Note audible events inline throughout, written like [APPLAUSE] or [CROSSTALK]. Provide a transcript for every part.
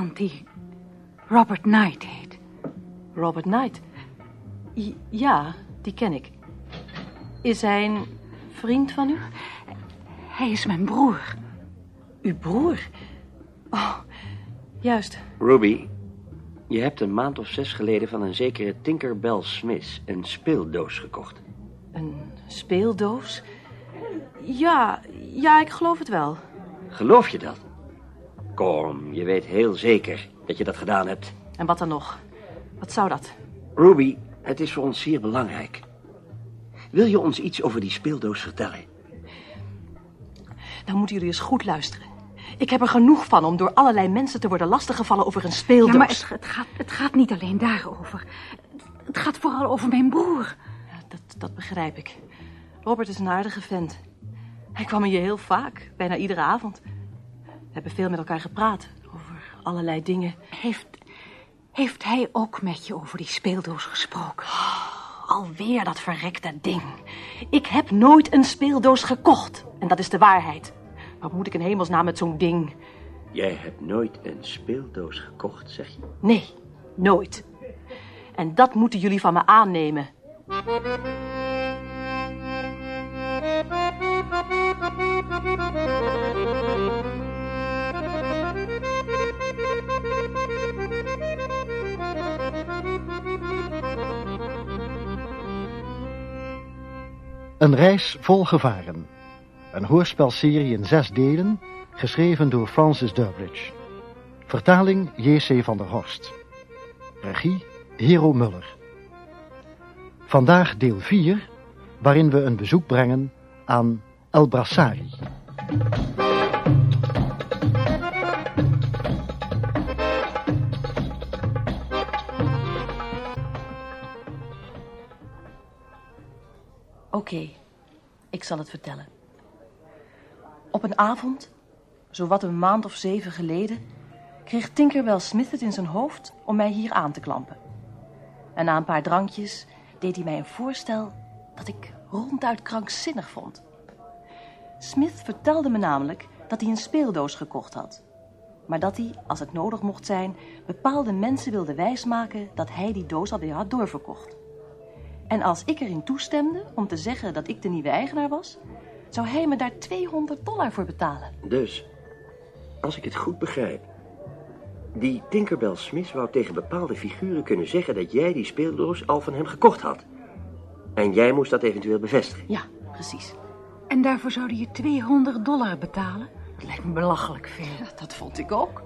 Iemand die Robert Knight heet? Robert Knight? I- ja, die ken ik. Is hij een vriend van u? Hij is mijn broer. Uw broer? Oh, juist. Ruby, je hebt een maand of zes geleden van een zekere Tinkerbell Smith een speeldoos gekocht. Een speeldoos? Ja, ja, ik geloof het wel. Geloof je dat? Kom, je weet heel zeker dat je dat gedaan hebt. En wat dan nog? Wat zou dat? Ruby, het is voor ons zeer belangrijk. Wil je ons iets over die speeldoos vertellen? Dan moeten jullie eens goed luisteren. Ik heb er genoeg van om door allerlei mensen te worden lastiggevallen over een speeldoos. Ja, maar het, het, gaat, het gaat niet alleen daarover. Het gaat vooral over mijn broer. Ja, dat, dat begrijp ik. Robert is een aardige vent. Hij kwam hier heel vaak, bijna iedere avond. We hebben veel met elkaar gepraat over allerlei dingen. Heeft, heeft hij ook met je over die speeldoos gesproken? Alweer dat verrekte ding. Ik heb nooit een speeldoos gekocht. En dat is de waarheid. Wat moet ik in hemelsnaam met zo'n ding? Jij hebt nooit een speeldoos gekocht, zeg je? Nee, nooit. En dat moeten jullie van me aannemen. Een reis vol gevaren. Een hoorspelserie in zes delen, geschreven door Francis Durbridge. Vertaling J.C. van der Horst. Regie Hero Muller. Vandaag deel 4, waarin we een bezoek brengen aan El Brassari. Oké, ik zal het vertellen. Op een avond, zowat een maand of zeven geleden, kreeg Tinkerbell Smith het in zijn hoofd om mij hier aan te klampen. En na een paar drankjes deed hij mij een voorstel dat ik ronduit krankzinnig vond. Smith vertelde me namelijk dat hij een speeldoos gekocht had. Maar dat hij, als het nodig mocht zijn, bepaalde mensen wilde wijsmaken dat hij die doos alweer had doorverkocht. En als ik erin toestemde om te zeggen dat ik de nieuwe eigenaar was, zou hij me daar 200 dollar voor betalen. Dus, als ik het goed begrijp... die Tinkerbell Smith wou tegen bepaalde figuren kunnen zeggen... dat jij die speeldoos al van hem gekocht had. En jij moest dat eventueel bevestigen. Ja, precies. En daarvoor zouden je 200 dollar betalen? Dat lijkt me belachelijk veel. Ja, dat vond ik ook.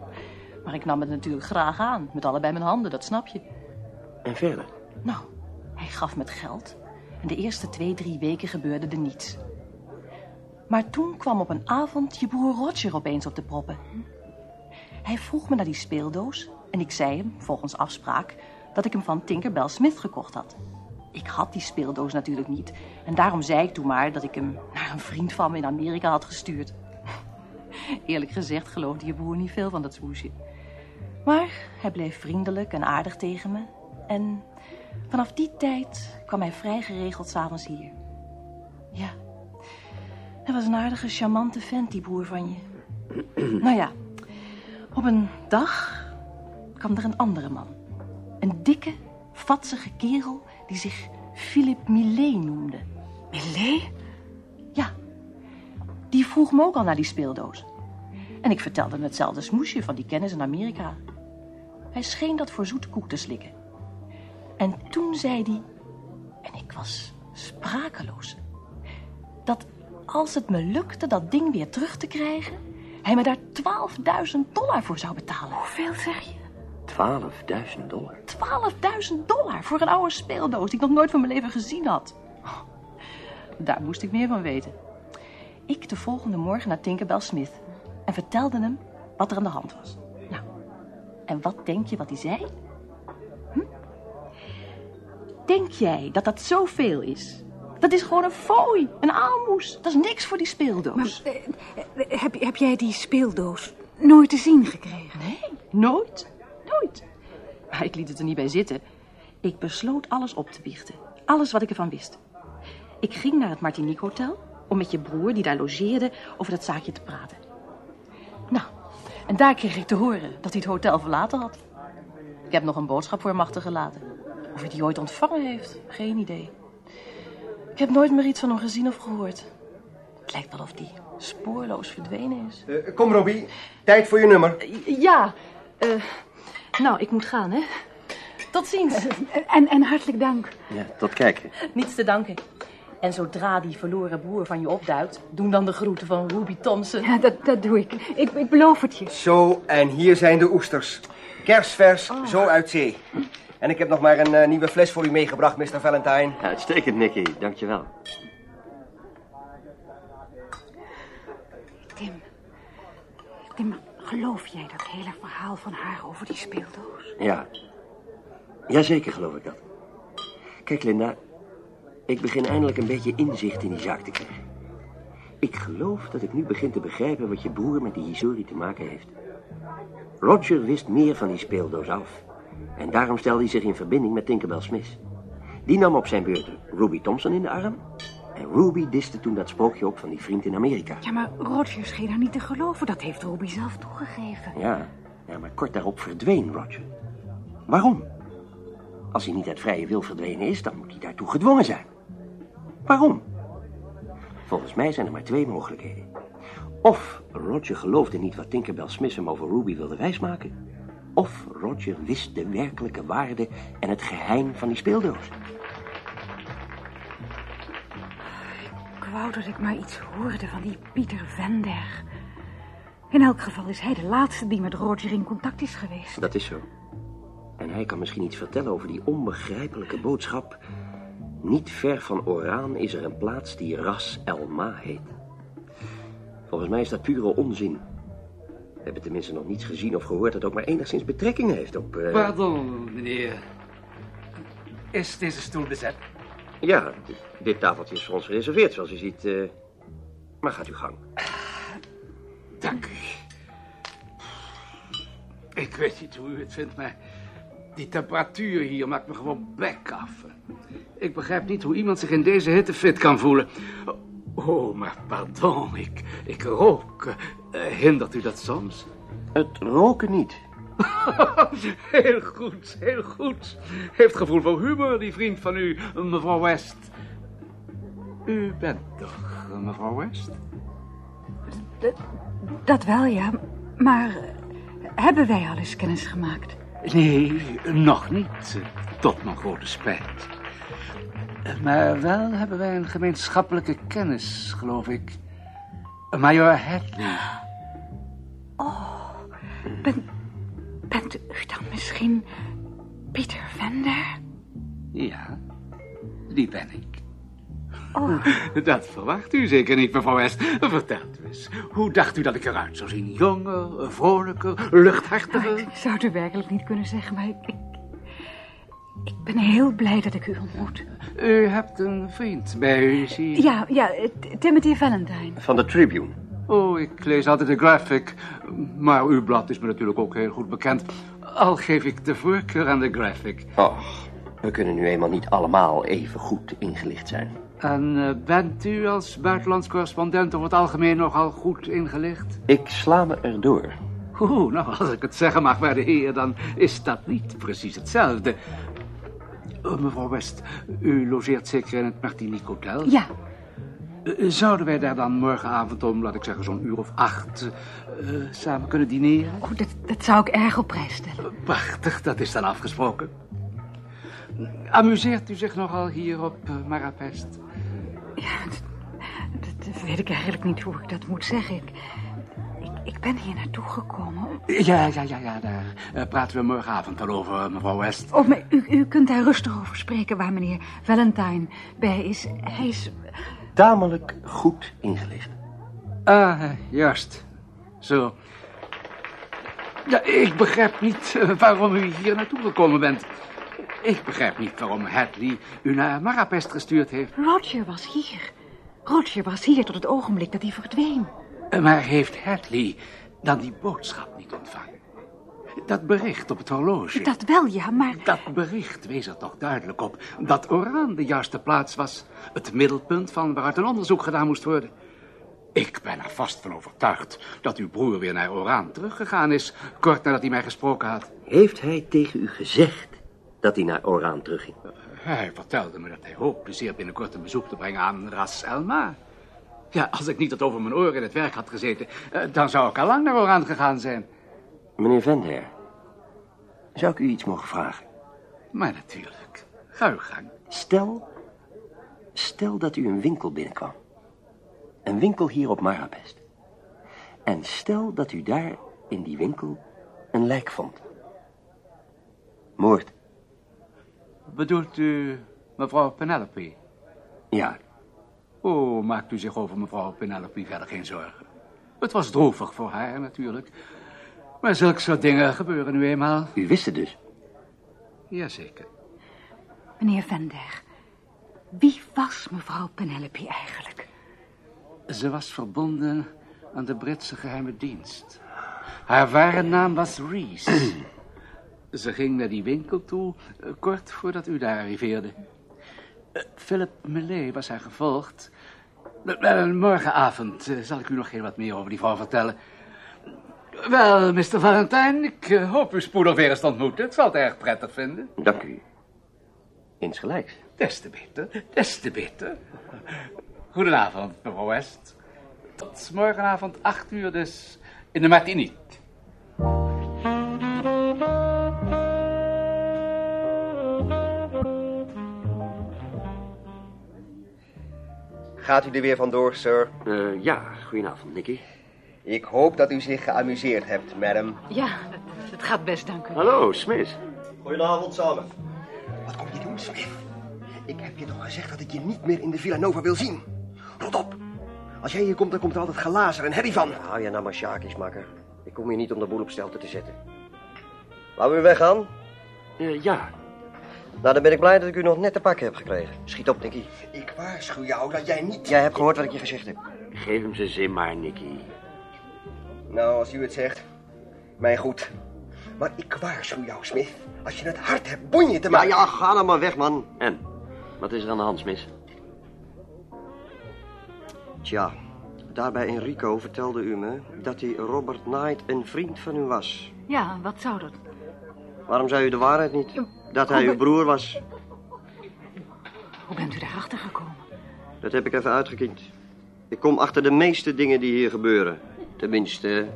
Maar ik nam het natuurlijk graag aan, met allebei mijn handen, dat snap je. En verder? Nou, hij gaf me het geld. En de eerste twee, drie weken gebeurde er niets. Maar toen kwam op een avond je broer Roger opeens op de proppen. Hij vroeg me naar die speeldoos en ik zei hem, volgens afspraak, dat ik hem van Tinkerbell Smith gekocht had. Ik had die speeldoos natuurlijk niet en daarom zei ik toen maar dat ik hem naar een vriend van me in Amerika had gestuurd. [LAUGHS] Eerlijk gezegd geloofde je broer niet veel van dat smoesje. Maar hij bleef vriendelijk en aardig tegen me en vanaf die tijd kwam hij vrij geregeld s'avonds hier. Ja, hij was een aardige, charmante vent, die broer van je. nou ja, op een dag kwam er een andere man. Een dikke, vatsige kerel die zich Philip Millet noemde. Millet? Ja, die vroeg me ook al naar die speeldoos. En ik vertelde hem hetzelfde smoesje van die kennis in Amerika. Hij scheen dat voor zoete koek te slikken. En toen zei hij, en ik was sprakeloos, dat als het me lukte dat ding weer terug te krijgen, hij me daar 12.000 dollar voor zou betalen. Hoeveel zeg je? 12.000 dollar. 12.000 dollar voor een oude speeldoos die ik nog nooit van mijn leven gezien had. Oh, daar moest ik meer van weten. Ik de volgende morgen naar Tinkerbell Smith en vertelde hem wat er aan de hand was. Nou, en wat denk je wat hij zei? Denk jij dat dat zoveel is? Dat is gewoon een fooi, een aalmoes. Dat is niks voor die speeldoos. Maar, eh, eh, heb, heb jij die speeldoos nooit te zien gekregen? Nee, nooit. Nooit. Maar ik liet het er niet bij zitten. Ik besloot alles op te biechten. Alles wat ik ervan wist. Ik ging naar het Martinique Hotel om met je broer, die daar logeerde, over dat zaakje te praten. Nou, En daar kreeg ik te horen dat hij het hotel verlaten had. Ik heb nog een boodschap voor hem achtergelaten. Of hij die ooit ontvangen heeft, geen idee. Ik heb nooit meer iets van hem gezien of gehoord. Het lijkt wel of die spoorloos verdwenen is. Eh, kom, Robbie. Tijd voor je nummer. Ja, eh, nou, ik moet gaan, hè. Tot ziens. En, en hartelijk dank. Ja, tot kijken. Niets te danken. En zodra die verloren broer van je opduikt, doen dan de groeten van Ruby Thompson. Ja, dat, dat doe ik. ik. Ik beloof het je. Zo, en hier zijn de oesters. Kersvers, zo uit zee. En ik heb nog maar een eh, nieuwe fles voor u meegebracht, Mr. Valentine. Uitstekend, Nicky. Dankjewel. Tim. Tim, geloof jij dat hele verhaal van haar over die speeldoos? Ja. Jazeker geloof ik dat. Kijk, Linda. Ik begin eindelijk een beetje inzicht in die zaak te krijgen. Ik geloof dat ik nu begin te begrijpen wat je broer met die historie te maken heeft. Roger wist meer van die speeldoos af. En daarom stelde hij zich in verbinding met Tinkerbell Smith. Die nam op zijn beurt Ruby Thompson in de arm. En Ruby diste toen dat spookje op van die vriend in Amerika. Ja, maar Roger scheen haar niet te geloven. Dat heeft Ruby zelf toegegeven. Ja, ja, maar kort daarop verdween Roger. Waarom? Als hij niet uit vrije wil verdwenen is, dan moet hij daartoe gedwongen zijn. Waarom? Volgens mij zijn er maar twee mogelijkheden. Of Roger geloofde niet wat Tinkerbell Smith hem over Ruby wilde wijsmaken. Of Roger wist de werkelijke waarde en het geheim van die speeldoos. Ik wou dat ik maar iets hoorde van die Pieter Vender. In elk geval is hij de laatste die met Roger in contact is geweest. Dat is zo. En hij kan misschien iets vertellen over die onbegrijpelijke boodschap. Niet ver van Oraan is er een plaats die Ras El Ma heet. Volgens mij is dat pure onzin. We hebben tenminste nog niets gezien of gehoord dat ook maar enigszins betrekking heeft op... eh, Pardon, meneer. Is deze stoel bezet? Ja, dit, dit tafeltje is voor ons gereserveerd, zoals u ziet. eh. Maar gaat uw gang. Dank u. Ik weet niet hoe u het vindt, maar die temperatuur hier maakt me gewoon bek af. Ik begrijp niet hoe iemand zich in deze hitte fit kan voelen. Oh, maar pardon, ik, ik rook. Eh, hindert u dat soms? Het roken niet. [LAUGHS] heel goed, heel goed. Heeft gevoel voor humor, die vriend van u, mevrouw West. U bent toch mevrouw West? Dat, dat wel, ja. Maar eh, hebben wij al eens kennis gemaakt? Nee, nog niet. Tot mijn grote spijt. Maar wel hebben wij een gemeenschappelijke kennis, geloof ik. Major Hadley. Ben, bent u dan misschien Pieter Vender? Ja, die ben ik. Oh, [LAUGHS] Dat verwacht u zeker niet, mevrouw West. Vertelt u eens, hoe dacht u dat ik eruit zou zien? Jonger, vrolijker, luchthartiger? ik zou het u werkelijk niet kunnen zeggen, maar ik, ik, ben heel blij dat ik u ontmoet. U hebt een vriend bij u, zie. Ja, ja, eh, Timothy Valentine. Van de Tribune. Oh, ik lees altijd de Graphic. Maar uw blad is me natuurlijk ook heel goed bekend. Al geef ik de voorkeur aan de Graphic. Och, we kunnen nu eenmaal niet allemaal even goed ingelicht zijn. En eh, bent u als buitenlands correspondent over het algemeen nogal goed ingelicht? Ik sla me erdoor. Oeh, nou, als ik het zeggen mag, waarde heer, dan is dat niet precies hetzelfde. Eh, mevrouw West, u logeert zeker in het Martinique Hotel? Ja, Eh, zouden wij daar dan morgenavond om, laat ik zeggen, zo'n uur of acht... eh, samen kunnen dineren? oh, dat, dat zou ik erg op prijs stellen. Prachtig, dat is dan afgesproken. Amuseert u zich nogal hier op Marapest? Ja, dat, dat- dat weet ik eigenlijk niet hoe ik dat moet zeggen. Ik, ik, ben hier naartoe gekomen. om- Ja, ja, ja, ja, daar eh, praten we morgenavond al over, mevrouw West. Oh, maar u, u kunt daar rustig over spreken waar meneer Valentine bij is. Hij is... Tamelijk goed ingelicht. Ah, juist. Zo. Ja, ik begrijp niet eh, waarom u hier naartoe gekomen bent. Ik begrijp niet waarom Hadley u naar Marapest gestuurd heeft. Roger was hier. Roger was hier tot het ogenblik dat hij verdween. Eh, Maar heeft Hadley dan die boodschap niet ontvangen? Dat bericht op het horloge. Dat wel, ja, maar... Dat bericht wees er toch duidelijk op dat Oraan de juiste plaats was. Het middelpunt van waaruit een onderzoek gedaan moest worden. Ik ben er vast van overtuigd dat uw broer weer naar Oran teruggegaan is, kort nadat hij mij gesproken had. Heeft hij tegen u gezegd dat hij naar Oran terugging? Hij vertelde me dat hij hoopte zeer binnenkort een bezoek te brengen aan Ras Elma. Ja, als ik niet tot over mijn oren in het werk had gezeten, eh, dan zou ik al lang naar Oran gegaan zijn. Meneer Vender, zou ik u iets mogen vragen? Maar natuurlijk, ga uw gang. Stel, stel dat u een winkel binnenkwam. Een winkel hier op Marabest. En stel dat u daar in die winkel een lijk vond. Moord. Bedoelt u mevrouw Penelope? Ja, Oh, maakt u zich over mevrouw Penelope verder geen zorgen. Het was droevig voor haar natuurlijk. Maar zulke soort dingen gebeuren nu eenmaal. u wist het dus. Jazeker. Meneer Vender, wie was mevrouw Penelope eigenlijk? Ze was verbonden aan de Britse geheime dienst. Haar ware naam was Reese. [CLEARS THROAT] Ze ging naar die winkel toe, eh, kort voordat u daar arriveerde. Eh, Philip Millet was haar gevolgd. Morgenavond eh, zal ik u nog heel wat meer over die vrouw vertellen. Wel, Mr. Valentijn, ik eh, hoop u spoedig weer eens te ontmoeten. Ik zal het erg prettig vinden. Dank u. Insgelijks. Des te beter, des te beter. Goedenavond, mevrouw West. Tot morgenavond, acht uur dus, in de Martinique. Gaat u er weer vandoor, sir? Eh, ja, goedenavond, Nicky. Ik hoop dat u zich geamuseerd hebt, madam. Ja, het, het gaat best, dank u. Hallo, Smith. Goedenavond samen. Wat kom je doen, Smith? Ik heb je toch gezegd dat ik je niet meer in de Villa Nova wil zien? Rot op. Als jij hier komt, dan komt er altijd gelazer en herrie van. Hou je nou maar sjaakjes, makker. Ik kom hier niet om de boel op stelte te zetten. Wou u weggaan? Eh, ja, Nou, dan ben ik blij dat ik u nog net te pakken heb gekregen. Schiet op, Nicky. Ik waarschuw jou dat jij niet... Jij hebt gehoord wat ik je gezegd heb. geef hem zijn zin maar, Nicky. Nou, als u het zegt. Mijn goed. Maar ik waarschuw jou, Smith. Als je het hard hebt bonje te Ja, maken... ja, ga nou maar weg, man. En, wat is er aan de hand, Smith? Tja, daarbij Enrico vertelde u me dat die Robert Knight een vriend van u was. Ja, wat zou dat? Waarom zei u de waarheid niet? Dat hij uw broer was. Hoe bent u daarachter gekomen? Dat heb ik even uitgekiend. Ik kom achter de meeste dingen die hier gebeuren. Tenminste,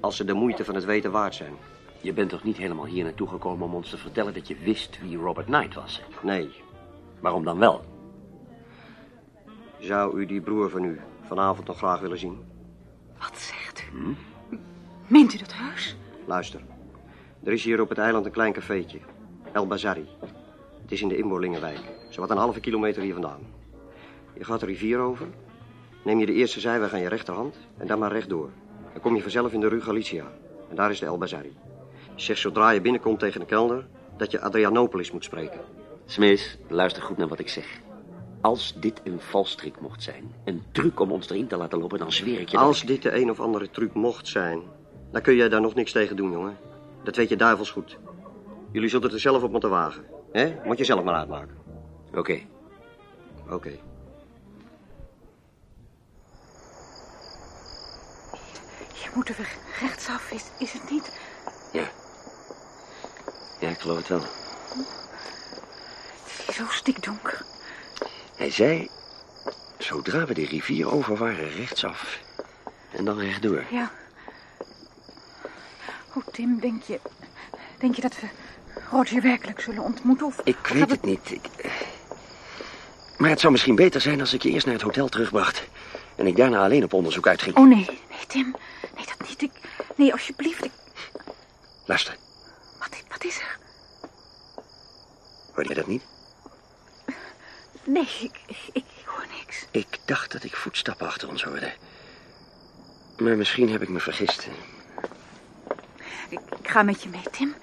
als ze de moeite van het weten waard zijn. Je bent toch niet helemaal hier naartoe gekomen om ons te vertellen dat je wist wie Robert Knight was? Nee, Waarom dan wel? zou u die broer van u vanavond nog graag willen zien? Wat zegt u? Meent u dat heus? Luister. Er is hier op het eiland een klein cafeetje. El Bazari. Het is in de Inboorlingenwijk. Zowat een halve kilometer hier vandaan. Je gaat de rivier over. Neem je de eerste zijweg aan je rechterhand en dan maar rechtdoor. Dan kom je vanzelf in de Rue Galicia. En daar is de El Bazari. Zeg zodra je binnenkomt tegen de kelder dat je Adrianopolis moet spreken. Smith, luister goed naar wat ik zeg. Als dit een valstrik mocht zijn, een truc om ons erin te laten lopen, dan zweer ik je... Als dit de een of andere truc mocht zijn, dan kun jij daar nog niks tegen doen, jongen. Dat weet je duivels goed. Jullie zullen het er zelf op moeten wagen. hè? Moet je zelf maar uitmaken. Oké, Oké. Hier moeten we rechtsaf, is, is het niet? ja. Ja, ik geloof het wel. Het is zo stikdonker. Hij zei, zodra we de rivier over waren, rechtsaf. En dan rechtdoor. Ja. Oh, Tim, denk je... Denk je dat we Roger werkelijk zullen ontmoeten? Of Ik weet het niet. Ik... Maar het zou misschien beter zijn als ik je eerst naar het hotel terugbracht. En ik daarna alleen op onderzoek uitging. Oh, nee. Nee, Tim. Nee, dat niet. Ik... Nee, alsjeblieft. Ik... Luister, Wat, wat is er? hoorde je dat niet? Nee, ik, ik, ik hoor niks. Ik dacht dat ik voetstappen achter ons hoorde. Maar misschien heb ik me vergist. Ik, ik ga met je mee, Tim.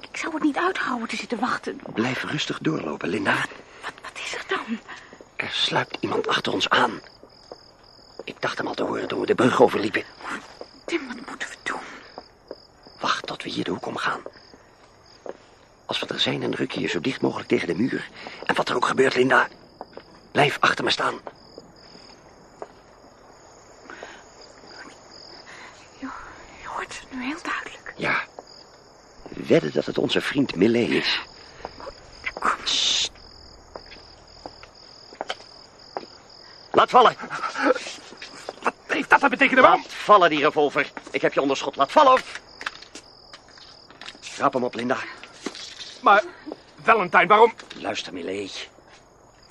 Ik zou het niet uithouden te zitten wachten. Blijf rustig doorlopen, Linda. Wat, wat, is er dan? Er sluipt iemand achter ons aan. Ik dacht hem al te horen toen we de brug overliepen. Tim, wat moeten we doen? Wacht tot we hier de hoek omgaan. Als we er zijn, dan ruk je je zo dicht mogelijk tegen de muur. En wat er ook gebeurt, Linda, blijf achter me staan. Je hoort het nu heel duidelijk. Ja, wedden dat het onze vriend Millet is. Sst. Laat vallen. Wat heeft dat te betekenen, man? Laat vallen, die revolver. Ik heb je onder schot. Laat vallen. Rap hem op, Linda. Maar, Valentine, waarom? Luister, Millet.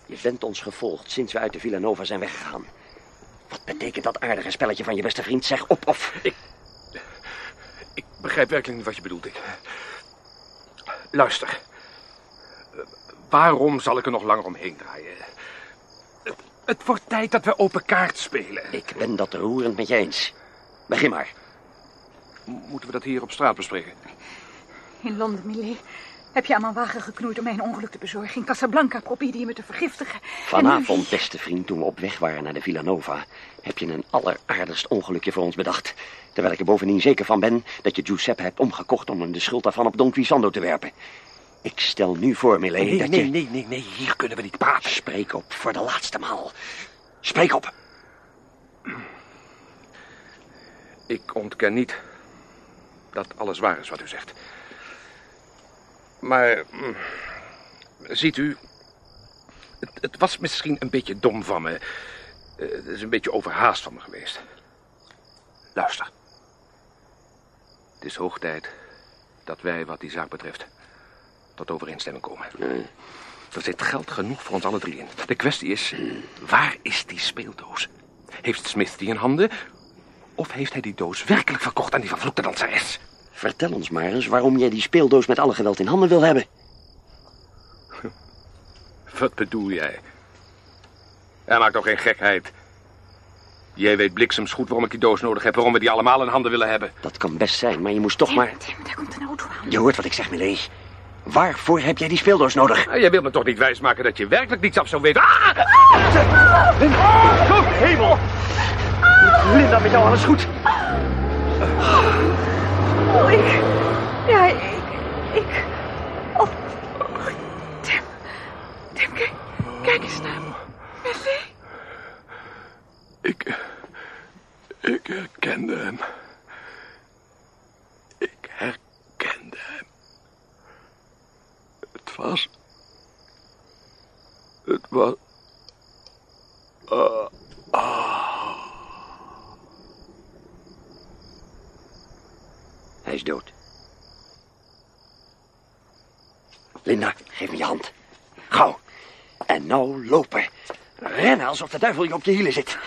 Je bent ons gevolgd sinds we uit de Villanova zijn weggegaan. Wat betekent dat aardige spelletje van je beste vriend? Zeg op of... Ik begrijp werkelijk niet wat je bedoelt, ik. Luister. Waarom zal ik er nog langer omheen draaien? Het, wordt tijd dat we open kaart spelen. Ik ben dat roerend met je eens. Begin maar. Moeten we dat hier op straat bespreken? In Londen, Millet, heb je aan mijn wagen geknoeid om mij een ongeluk te bezorgen. In Casablanca probeerde je me te vergiftigen. Nu- Vanavond, beste vriend, toen we op weg waren naar de Villanova... heb je een alleraardigst ongelukje voor ons bedacht. Terwijl ik er bovendien zeker van ben dat je Giuseppe hebt omgekocht... om hem de schuld daarvan op Don Quixote te werpen. Ik stel nu voor, Nee, dat nee, je... nee, nee, nee, hier kunnen we niet praten. Spreek op, voor de laatste maal. Spreek op. Ik ontken niet dat alles waar is wat u zegt. Maar, mm, ziet u, het, het was misschien een beetje dom van me. Eh, Het is een beetje overhaast van me geweest. Luister. Het is hoog tijd dat wij, wat die zaak betreft, tot overeenstemming komen. Er zit geld genoeg voor ons alle drie in. De kwestie is, waar is die speeldoos? Heeft Smith die in handen? Of heeft hij die doos werkelijk verkocht aan die vervloekte danseres? Vertel ons maar eens waarom jij die speeldoos met alle geweld in handen wil hebben. Wat bedoel jij? Hij maakt toch geen gekheid? Jij weet bliksems goed waarom ik die doos nodig heb... waarom we die allemaal in handen willen hebben. Dat kan best zijn, maar je moest toch maar... Tim, daar komt een auto aan. Je hoort wat ik zeg, Millet. Waarvoor heb jij die speeldoos nodig? Ah, Jij wilt me toch niet wijsmaken dat je werkelijk niets af zou weten? Ah! Goed hemel! Linda, met jou alles goed? Oh, ik... Ja, ik... Ik... Oh, oh, Tim. Tim, kijk, kijk eens naar me. Millet. Ik... Ik herkende hem. Ik herkende hem. Het was... Het was... Ah, ah. Hij is dood. Linda, geef me je hand. Gauw. En nou lopen. Rennen alsof de duivel je op je hielen zit.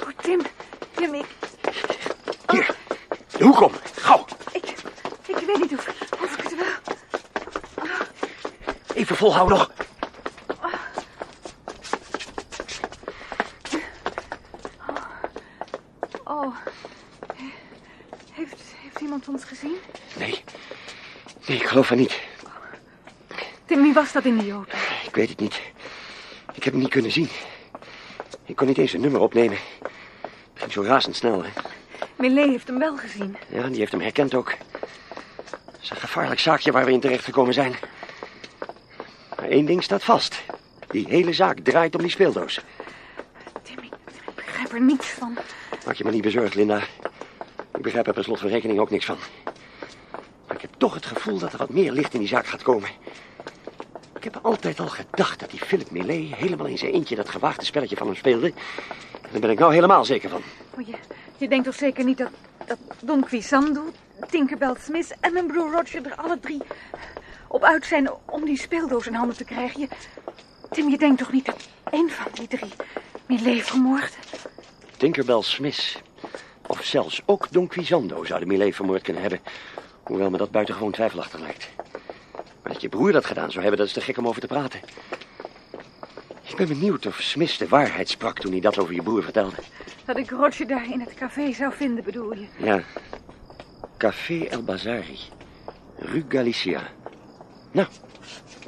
Oh, Tim. Tim, ik... Hier, de hoek om. Gauw. Ik, ik weet niet of, of ik het wel... Even volhouden nog. Oh. Heeft, heeft iemand ons gezien? Nee. Nee, ik geloof van niet. Tim, wie was dat in die auto? Ik weet het niet. Ik heb hem niet kunnen zien. Ik kon niet eens een nummer opnemen. Het ging zo razendsnel, hè. Millet heeft hem wel gezien. Ja, die heeft hem herkend ook. Het is een gevaarlijk zaakje waar we in terecht gekomen zijn. Maar één ding staat vast. Die hele zaak draait om die speeldoos. Tim, ik, ik begrijp er niets van. Maak je maar niet bezorgd, Linda. Ik begrijp er per slot van rekening ook niks van. Toch het gevoel dat er wat meer licht in die zaak gaat komen. Ik heb altijd al gedacht dat die Philip Millet helemaal in zijn eentje dat gewaagde spelletje van hem speelde. En daar ben ik nou helemaal zeker van. Oh, je, je denkt toch zeker niet dat, dat Don Quixando, Tinkerbell Smith en mijn broer Roger er alle drie op uit zijn om die speeldoos in handen te krijgen? Je, Tim, je denkt toch niet dat één van die drie Millet vermoord? Tinkerbell Smith. Of zelfs ook Don Quixote zou de Millet vermoord kunnen hebben. Hoewel me dat buitengewoon twijfelachtig lijkt. Maar dat je broer dat gedaan zou hebben, dat is te gek om over te praten. Ik ben benieuwd of Smith de waarheid sprak toen hij dat over je broer vertelde. Dat ik Roger daar in het café zou vinden, bedoel je? Ja. Café El Bazari. Rue Galicia. Nou,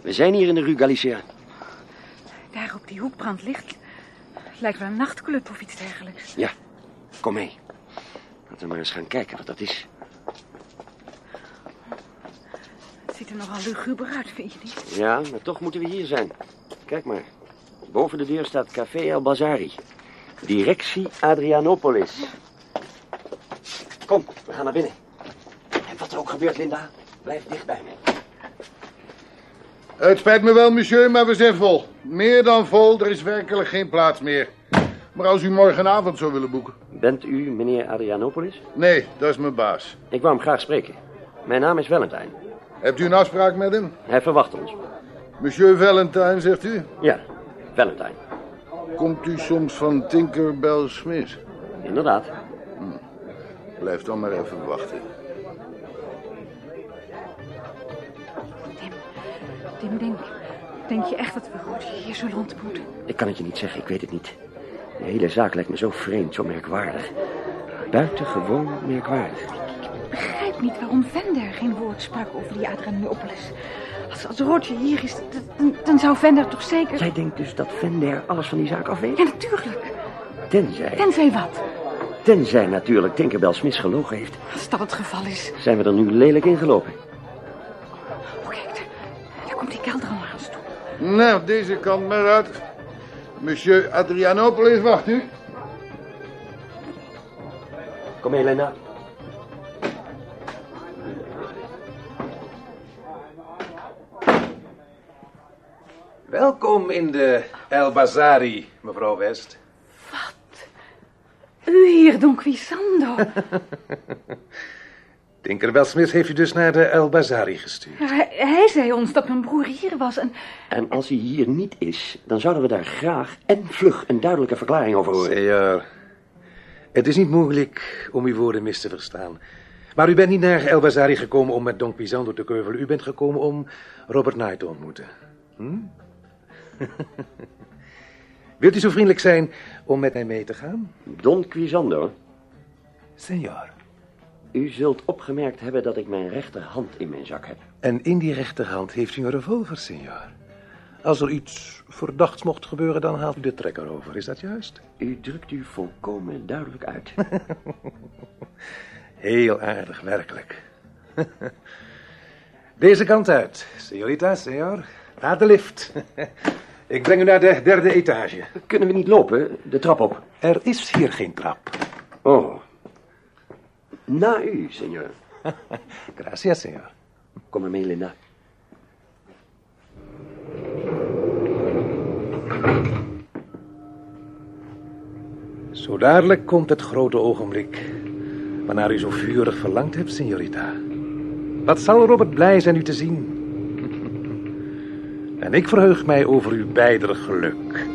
we zijn hier in de Rue Galicia. Daar op die hoek brandt licht. Lijkt wel een nachtclub of iets dergelijks. Ja, kom mee. Laten we maar eens gaan kijken wat dat is. Het ziet er nogal luguber uit, vind je niet? Ja, maar toch moeten we hier zijn. Kijk maar. Boven de deur staat Café El Bazari. Directie Adrianopolis. Kom, we gaan naar binnen. En wat Wat er ook gebeurt, Linda, blijf dicht bij me. Het spijt me wel, monsieur, maar we zijn vol. Meer dan vol, er is werkelijk geen plaats meer. Maar als u morgenavond zou willen boeken. Bent u meneer Adrianopolis? Nee, dat is mijn baas. Ik wou hem graag spreken. Mijn naam is Valentijn. Hebt u een afspraak met hem? Hij verwacht ons. Monsieur Valentine, zegt u? Ja, Valentijn. Komt u soms van Tinkerbell Smith? Inderdaad. Blijf dan maar even wachten. Tim, Tim, denk, denk je echt dat we Roger hier zullen ontmoeten? Ik kan het je niet zeggen, ik weet het niet. De hele zaak lijkt me zo vreemd, zo merkwaardig. Buitengewoon merkwaardig. Niet waarom Vender geen woord sprak over die Adrianopolis. Als, als Roger hier is, dan, dan zou Vender toch zeker... Jij denkt dus dat Vender alles van die zaak af weet? Ja, natuurlijk. Tenzij, Tenzij wat? tenzij natuurlijk Tinkerbell Smith gelogen heeft. Als dat het geval is. Zijn we er nu lelijk in gelopen? Oh, kijk, daar, daar komt die kelder al naar ons toe. Nou, deze kant maar uit. Monsieur Adrianopolis, wacht u. Kom, Helena. Welkom in de El Bazari, mevrouw West. U hier, Don Quisando. [LAUGHS] Tinkerbell Smith heeft u dus naar de El Bazari gestuurd. hij, hij zei ons dat mijn broer hier was en... En als hij hier niet is, dan zouden we daar graag en vlug een duidelijke verklaring over horen. Seigneur, het is niet mogelijk om uw woorden mis te verstaan. Maar u bent niet naar El Bazari gekomen om met Don Quisando te keuvelen. U bent gekomen om Robert Knight te ontmoeten. Hm? [LAUGHS] Wilt u zo vriendelijk zijn om met mij mee te gaan? Don Quisando, Senor. u zult opgemerkt hebben dat ik mijn rechterhand in mijn zak heb. En in die rechterhand heeft u een revolver, senor. Als er iets verdachts mocht gebeuren, dan haalt u de trekker over. Is dat juist? U drukt u volkomen duidelijk uit. [LAUGHS] Heel aardig, werkelijk. [LAUGHS] Deze kant uit, señorita, senor. Naar de lift. Ik breng u naar de derde etage. Kunnen we niet lopen, de trap op? Er is hier geen trap. Oh. Na u, senor. [LAUGHS] Gracias, senor. Kom maar mee, Linda. Zo dadelijk komt het grote ogenblik waarnaar u zo vurig verlangd hebt, signorita. Wat zal Robert blij zijn u te zien. En ik verheug mij over uw beider geluk.